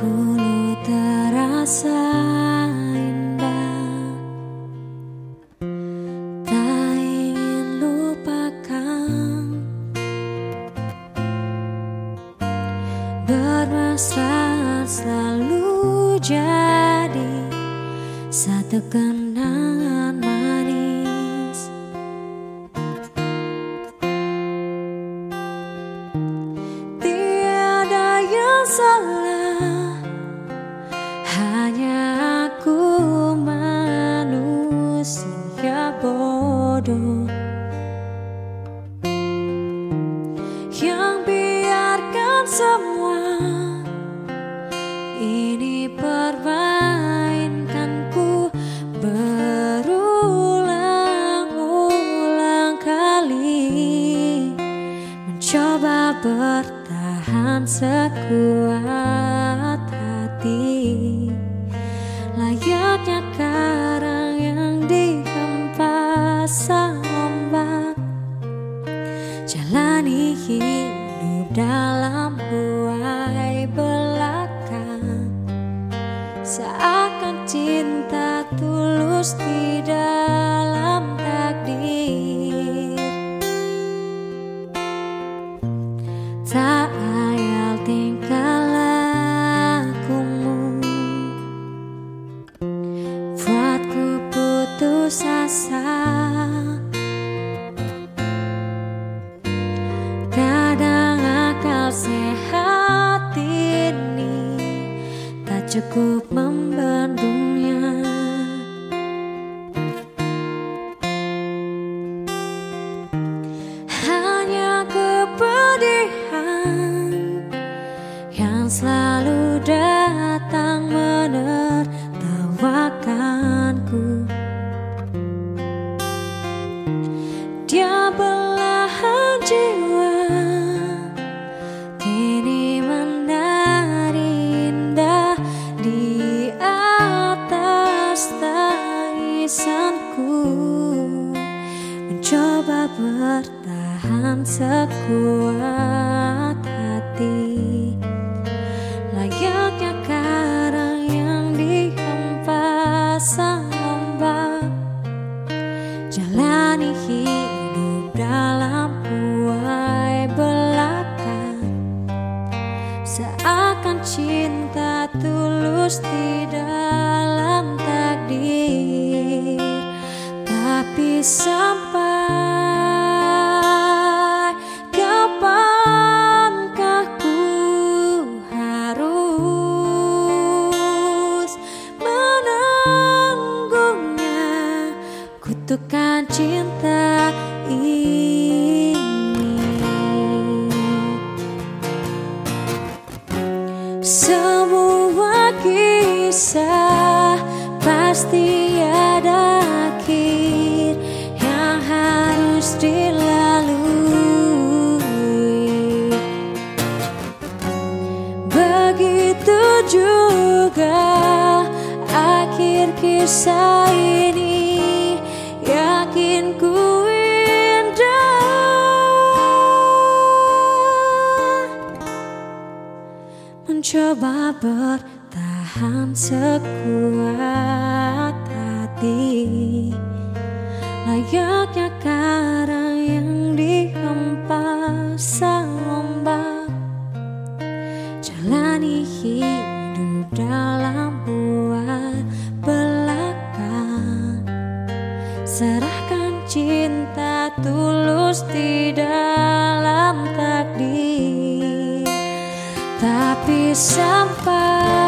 Dahulu terasa indah. Tak ingin lupakan Bermesra selalu jadi Satu kenangan manis. Tiada yang salah semua. Ini permainkanku Berulang-ulang kali. Mencoba bertahan sekuat hati. Layaknya karang yang dihempas ombak Jalani hidup dalam huai sehat ini. Tak cukup membendungnya Mencoba bertahan sekuat hati. Layaknya karang yang dihempas ombak Jalani hidup dalam huai belaka Seakan cinta tulus di dalam takdir. Tapi sampai pasti ada akhir yang harus dilalui. Begitu juga akhir kisah ini Yakin ku indah. Mencoba bertahan sekuat hati. Layaknya karang yang dihempas ombak Jalani hidup dalam buah belaka. Serahkan cinta tulus di dalam takdir. Tapi sampai